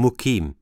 Mukim.